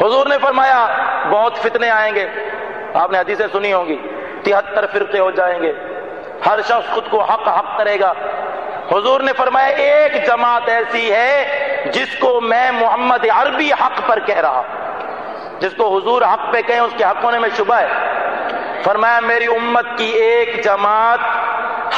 حضور نے فرمایا، بہت فتنے آئیں گے۔ آپ نے حدیثیں سنی ہوں گی۔ تہتر فرقے ہو جائیں گے۔ ہر شخص خود کو حق حق کرے گا۔ حضور نے فرمایا، ایک جماعت ایسی ہے جس کو میں محمد عربی حق پر کہہ رہا جس کو حضور حق پہ کہیں، اس کے حق ہونے میں شبہ ہے۔ فرمایا، میری امت کی ایک جماعت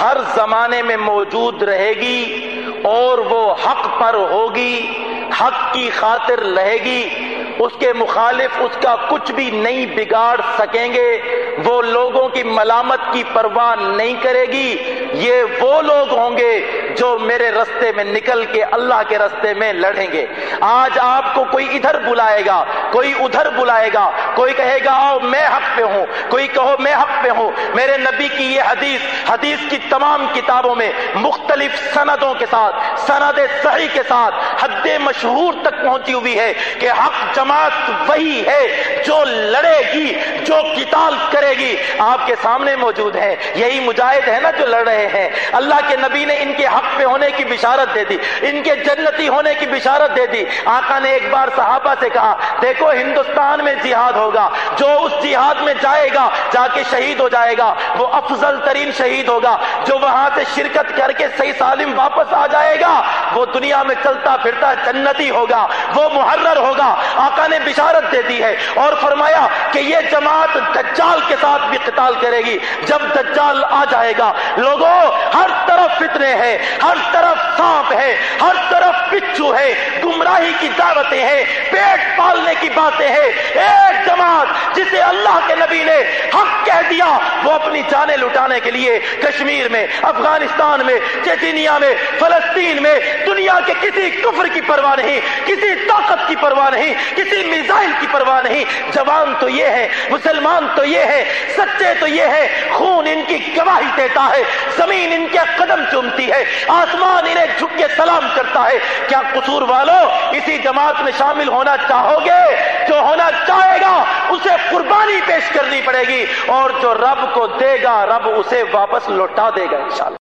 ہر زمانے میں موجود رہے گی اور وہ حق پر ہوگی، حق کی خاطر رہے گی۔ اس کے مخالف اس کا کچھ بھی نہیں بگاڑ سکیں گے۔ وہ لوگوں کی ملامت کی پرواہ نہیں کرے گی۔ یہ وہ لوگ ہوں گے جو میرے رستے میں نکل کے اللہ کے رستے میں لڑیں گے۔ آج آپ کو کوئی ادھر بلائے گا، کوئی ادھر بلائے گا، کوئی کہے گا، آؤ میں حق پہ ہوں، کوئی کہو میں حق پہ ہوں۔ میرے نبی کی یہ حدیث حدیث کی تمام کتابوں میں مختلف سندوں کے ساتھ، سند صحیح کے ساتھ حد مشہور تک پہنچی ہوئی ہے کہ حق جماعت وہی ہے جو لڑے گی، جو قتال کرے گی، آپ کے سامنے موجود ہے یہی مجاہد ہے نا جو لڑ رہے ہیں۔ اللہ کے نبی نے ان کے حق پہ ہونے کی بشارت دے دی، ان کے جنتی ہونے کی بشارت دے دی۔ آقا نے ایک بار صحابہ سے کہا، دیکھو ہندوستان میں جہاد ہوگا، جو اس جہاد میں جائے گا، جا کے شہید ہو جائے گا۔ وہ افضل ترین شہید ہوگا، جو وہاں سے شرکت کر کے صحیح سالم واپس آ جائے گا وہ دنیا میں چلتا پھرتا جنتی ہوگا، وہ محرر ہوگا۔ آقا نے بشارت دے دی ہے اور فرمایا کہ یہ جماعت دجال کے ساتھ بھی قتال کرے گی۔ جب دجال آ جائے گا، لوگوں، ہر طرف فتنے ہیں، ہر طرف سانپ ہے ہر طرف پچھو ہے گمراہی کی دعوتیں ہیں، پیٹ پالنے کی باتیں ہیں۔ ایک جماعت جسے اللہ کے نبی نے حق کہہ دیا، وہ اپنی جانیں لٹانے کے لیے کشمیر میں، افغانستان میں چیچینیا میں، فلسطین میں، دنیا کے کسی کفر کی پرواہ نہیں، کسی طاقت کی پرواہ نہیں، کسی میزائل کی پرواہ نہیں۔ جوان تو یہ ہے، مسلمان تو یہ ہے، سچے تو یہ ہے، خون ان کی گواہی دیتا ہے، زمین ان کے قدم چومتی ہے، آسمان انہیں جھک کے سلام کرتا ہے۔ کیا قصور والوں اسی جماعت میں شامل ہونا چاہو گے؟ جو ہونا چاہے گا، اسے قربانی پیش کرنی پڑے گی اور جو رب کو دے گا، رب اسے واپس لوٹا دے گا انشاءاللہ۔